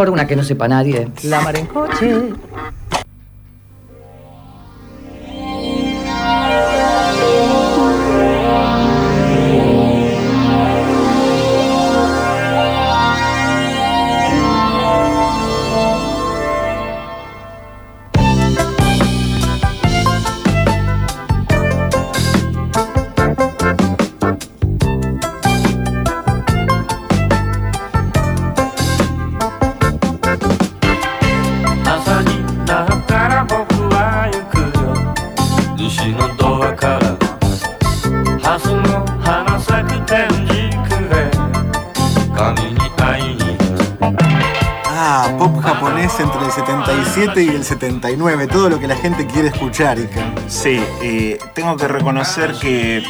Mejor una que no sepa nadie. La mar. 77 y el 79, todo lo que la gente quiere escuchar. Sí, tengo que reconocer que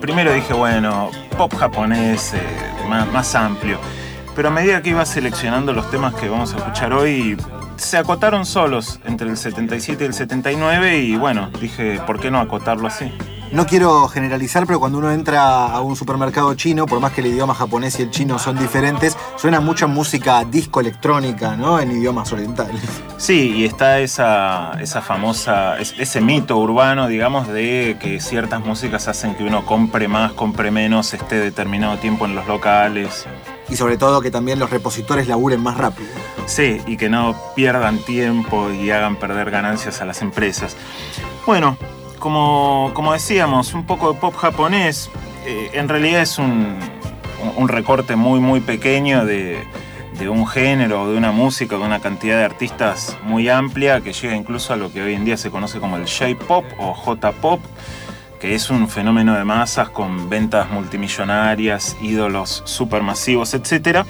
primero dije, bueno, pop japonés, eh, más, amplio, pero a medida que iba seleccionando los temas que vamos a escuchar hoy, se acotaron solos entre el 77 y el 79 y bueno, dije, ¿por qué no acotarlo así? No quiero generalizar, pero cuando uno entra a un supermercado chino, por más que el idioma japonés y el chino son diferentes, suena mucha música disco electrónica, ¿no? En idiomas orientales. Sí, y está esa, esa famosa, ese mito urbano, digamos, de que ciertas músicas hacen que uno compre más, compre menos, esté determinado tiempo en los locales. Y sobre todo que también los repositores laburen más rápido. Sí, y que no pierdan tiempo y hagan perder ganancias a las empresas. Bueno, como, decíamos, un poco de pop japonés. Eh, en realidad es un, recorte muy, muy pequeño de, un género, de una música, de una cantidad de artistas muy amplia que llega incluso a lo que hoy en día se conoce como el J-pop o J-pop, que es un fenómeno de masas con ventas multimillonarias, ídolos supermasivos, etc.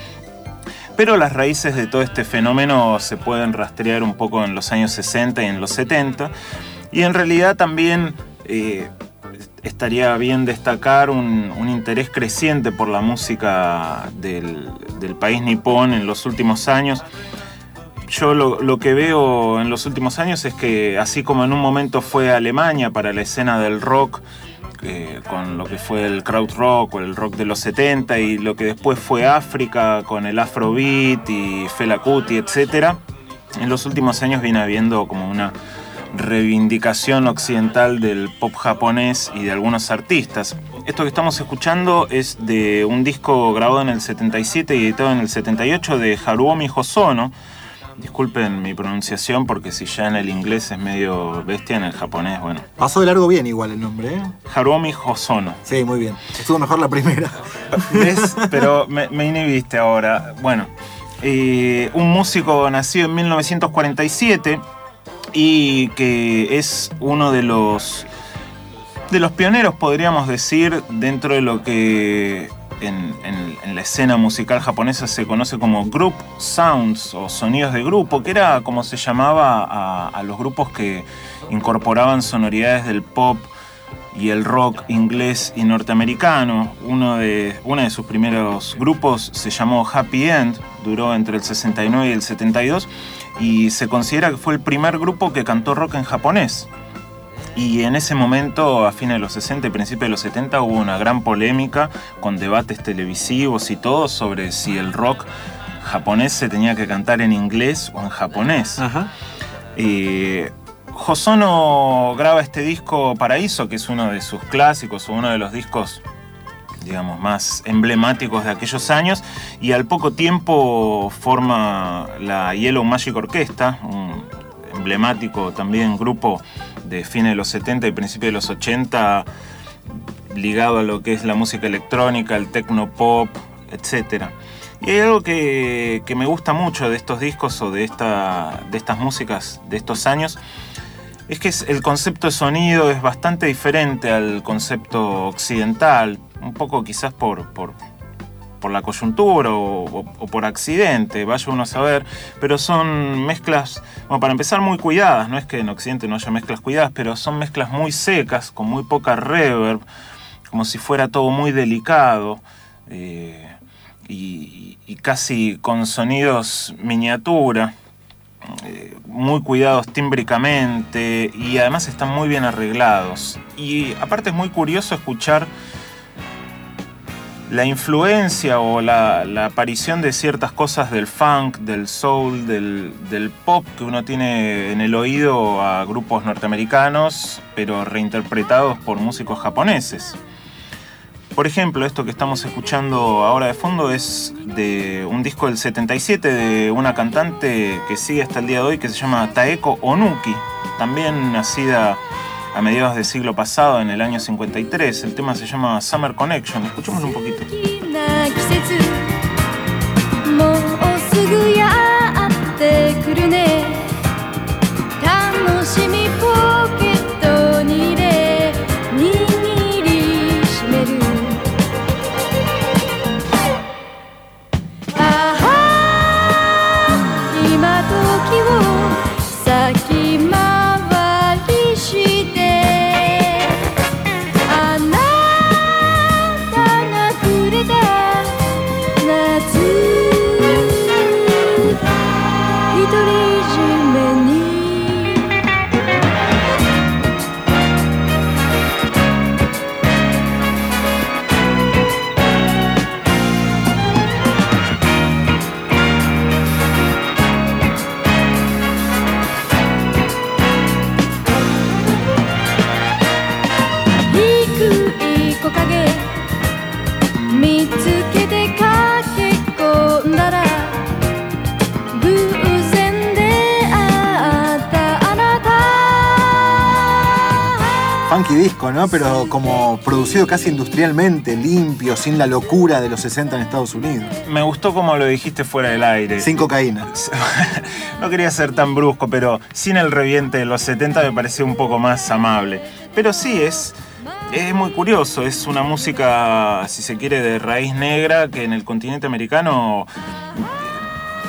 Pero las raíces de todo este fenómeno se pueden rastrear un poco en los años 60 y en los 70 y en realidad también eh, estaría bien destacar un, interés creciente por la música del, país nipón en los últimos años. Yo lo, que veo en los últimos años es que así como en un momento fue Alemania para la escena del rock, eh, con lo que fue el crowd rock o el rock de los 70 y lo que después fue África con el afrobeat y Fela Kuti, etc. En los últimos años viene habiendo como una reivindicación occidental del pop japonés y de algunos artistas. Esto que estamos escuchando es de un disco grabado en el 77 y editado en el 78 de Haruomi Hosono. Disculpen mi pronunciación porque si ya en el inglés es medio bestia, en el japonés, bueno. Pasó de largo bien igual el nombre, ¿eh? Haruomi Hosono. Sí, muy bien. Estuvo mejor la primera. ¿Ves? Pero me, inhibiste ahora. Bueno, eh, un músico nacido en 1947 y que es uno de los de los pioneros, podríamos decir, dentro de lo que en, la escena musical japonesa se conoce como group sounds o sonidos de grupo, que era como se llamaba a, los grupos que incorporaban sonoridades del pop y el rock inglés y norteamericano. Uno de, uno de sus primeros grupos se llamó Happy End, duró entre el 69 y el 72 y se considera que fue el primer grupo que cantó rock en japonés. Y en ese momento, a fines de los 60 y principios de los 70, hubo una gran polémica con debates televisivos y todo sobre si el rock japonés se tenía que cantar en inglés o en japonés. Hosono graba este disco Paraíso, que es uno de sus clásicos, o uno de los discos digamos, más emblemáticos de aquellos años y al poco tiempo forma la Yellow Magic Orquesta, un emblemático también grupo de fines de los 70 y principios de los 80 ligado a lo que es la música electrónica, el techno pop, etc. Y hay algo que, me gusta mucho de estos discos o de, esta, de estas músicas de estos años, es que el concepto de sonido es bastante diferente al concepto occidental un poco quizás por, por, la coyuntura o, por accidente, vaya uno a saber, pero son mezclas, bueno, para empezar muy cuidadas, no es que en Occidente no haya mezclas cuidadas, pero son mezclas muy secas, con muy poca reverb, como si fuera todo muy delicado. Eh, y, casi con sonidos miniatura, eh, muy cuidados tímbricamente y además están muy bien arreglados. Y aparte es muy curioso escuchar la influencia o la, aparición de ciertas cosas del funk, del soul, del, del, pop que uno tiene en el oído a grupos norteamericanos, pero reinterpretados por músicos japoneses. Por ejemplo, esto que estamos escuchando ahora de fondo es de un disco del 77 de una cantante que sigue hasta el día de hoy que se llama Taeko Onuki, también nacida a mediados del siglo pasado, en el año 53. El tema se llama Summer Connection. Escuchemos un poquito. Disco, ¿no? Pero como producido casi industrialmente, limpio, sin la locura de los 60 en Estados Unidos. Me gustó como lo dijiste fuera del aire. Sin cocaína. no quería ser tan brusco, pero sin el reviente de los 70 me pareció un poco más amable. Pero sí, es, es muy curioso. Es una música, si se quiere, de raíz negra que en el continente americano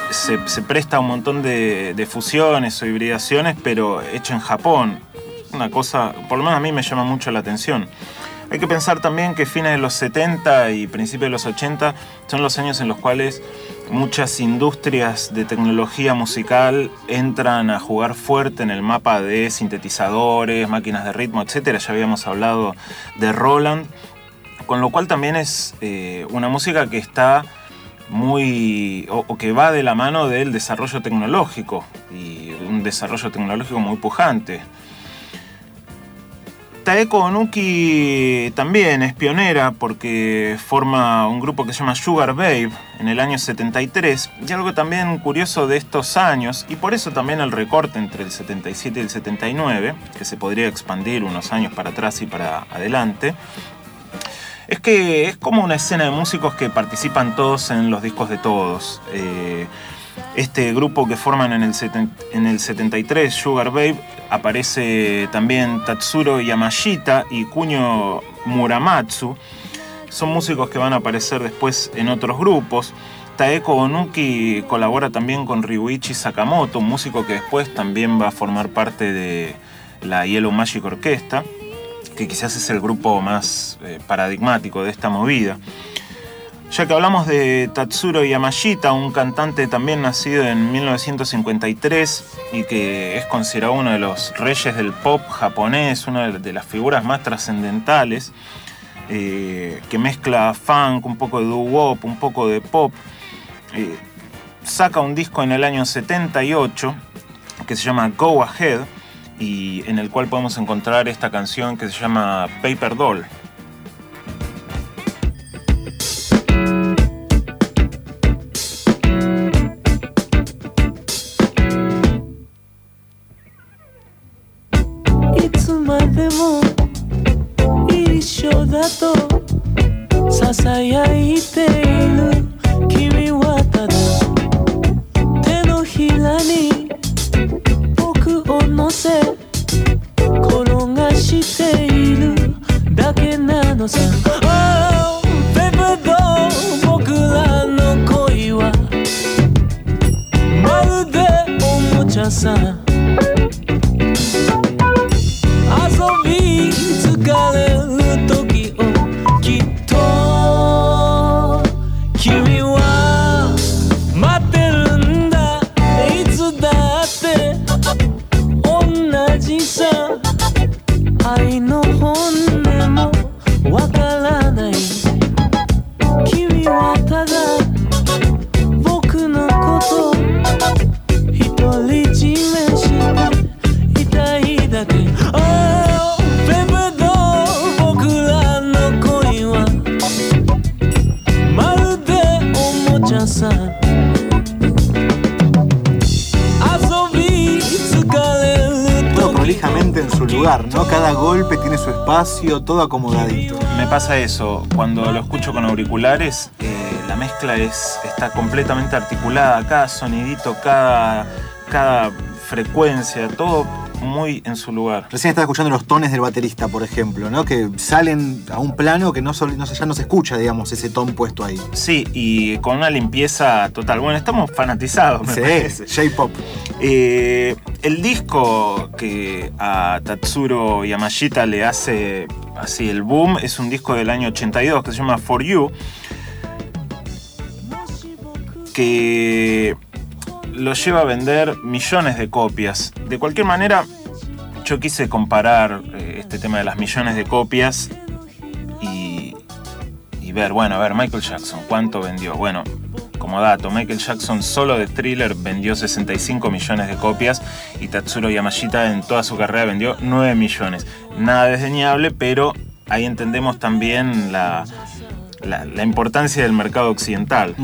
se, presta a un montón de, de, fusiones o hibridaciones, pero hecho en Japón una cosa, por lo menos a mí me llama mucho la atención. Hay que pensar también que fines de los 70 y principios de los 80 son los años en los cuales muchas industrias de tecnología musical entran a jugar fuerte en el mapa de sintetizadores, máquinas de ritmo, etc. Ya habíamos hablado de Roland, con lo cual también es eh, una música que está muy o, que va de la mano del desarrollo tecnológico y un desarrollo tecnológico muy pujante. Taeko Onuki también es pionera porque forma un grupo que se llama Sugar Babe en el año 73 y algo también curioso de estos años y por eso también el recorte entre el 77 y el 79 que se podría expandir unos años para atrás y para adelante es que es como una escena de músicos que participan todos en los discos de todos. Eh, este grupo que forman en el, en el 73, Sugar Babe, aparece también Tatsuro Yamashita y Kunio Muramatsu. Son músicos que van a aparecer después en otros grupos. Taeko Onuki colabora también con Ryuichi Sakamoto, un músico que después también va a formar parte de la Yellow Magic Orquesta, que quizás es el grupo más eh, paradigmático de esta movida. Ya que hablamos de Tatsuro Yamashita, un cantante también nacido en 1953 y que es considerado uno de los reyes del pop japonés, una de las figuras más trascendentales, eh, que mezcla funk, un poco de doo-wop, un poco de pop. Eh, saca un disco en el año 78 que se llama Go Ahead y en el cual podemos encontrar esta canción que se llama Paper Doll. までも一緒だとささやいている。君はただ手のひらに僕を乗せ転がしている。だけなのさ。Oh baby d o 僕らの恋はまるでおもちゃさ。Espacio, todo acomodadito. Me pasa eso, cuando lo escucho con auriculares, eh, la mezcla es, está completamente articulada, cada sonidito, cada, cada frecuencia, todo muy en su lugar. Recién estaba escuchando los tones del baterista, por ejemplo, ¿no? Que salen a un plano que no, no ya no se escucha, digamos, ese ton puesto ahí. Sí, y con una limpieza total. Bueno, estamos fanatizados, me Sí, parece. J-pop. Eh, el disco que a Tatsuro Yamashita le hace así el boom es un disco del año 82 que se llama For You, que lo lleva a vender millones de copias. De cualquier manera, yo quise comparar eh, este tema de las millones de copias y, y ver, bueno, a ver, Michael Jackson, ¿cuánto vendió? Bueno, como dato, Michael Jackson solo de Thriller vendió 65 millones de copias y Tatsuro Yamashita en toda su carrera vendió 9 millones. Nada desdeñable, pero ahí entendemos también la, la- importancia del mercado occidental.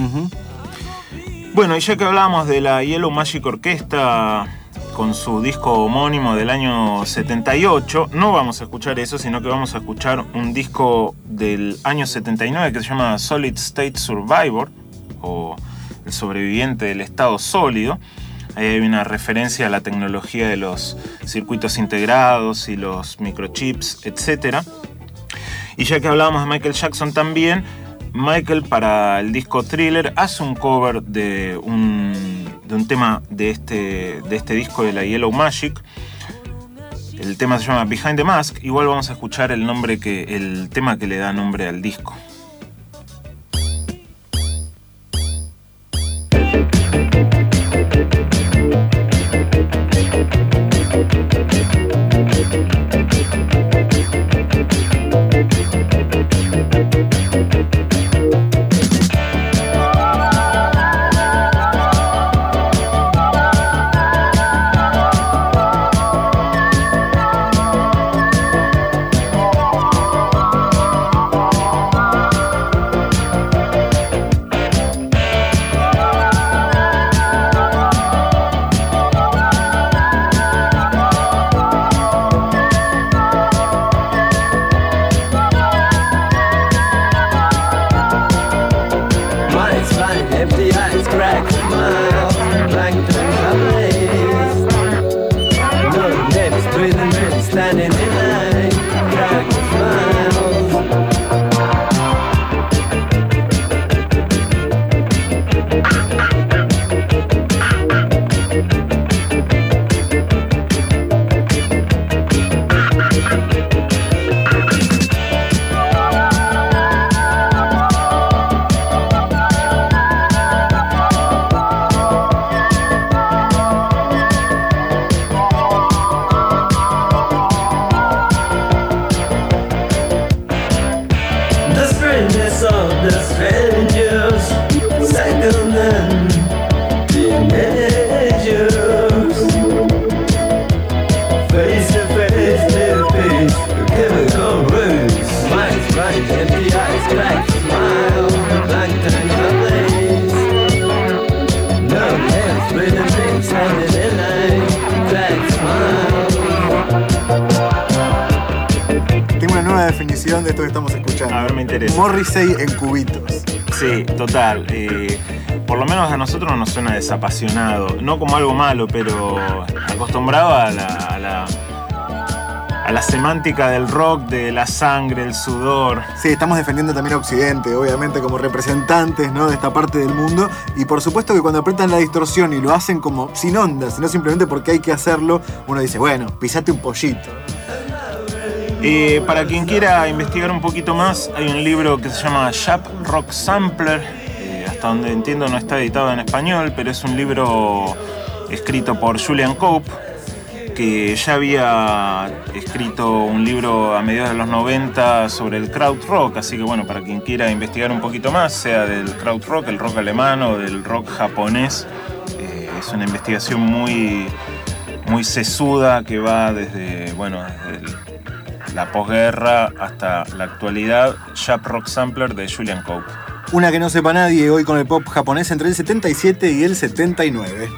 Bueno, y ya que hablábamos de la Yellow Magic Orquesta con su disco homónimo del año 78, no vamos a escuchar eso, sino que vamos a escuchar un disco del año 79 que se llama Solid State Survivor, o el sobreviviente del estado sólido. Ahí hay una referencia a la tecnología de los circuitos integrados y los microchips, etc. Y ya que hablábamos de Michael Jackson también, Michael para el disco Thriller hace un cover de un, de un tema de este, de este disco de la Yellow Magic. El tema se llama Behind the Mask. Igual vamos a escuchar el nombre que, el tema que le da nombre al disco. Interesa. Morrissey en cubitos. Sí, total. eh, por lo menos a nosotros nos suena desapasionado. No como algo malo, pero acostumbrado a la, a la, a la semántica del rock, de la sangre, el sudor. Sí, estamos defendiendo también a Occidente, obviamente, como representantes ¿no? de esta parte del mundo. Y por supuesto que cuando apretan la distorsión y lo hacen como sin ondas, sino simplemente porque hay que hacerlo, uno dice, bueno, pisate un pollito. Eh, para quien quiera investigar un poquito más, hay un libro que se llama Shap Rock Sampler. eh, hasta donde entiendo no está editado en español, pero es un libro escrito por Julian Cope, que ya había escrito un libro a mediados de los 90 sobre el crowd rock, así que bueno, para quien quiera investigar un poquito más, sea del crowd rock, el rock alemán o del rock japonés, eh, es una investigación muy, muy sesuda que va desde, bueno, la posguerra hasta la actualidad, Jap Rock Sampler de Julian Cope. Una que no sepa nadie hoy con el pop japonés entre el 77 y el 79.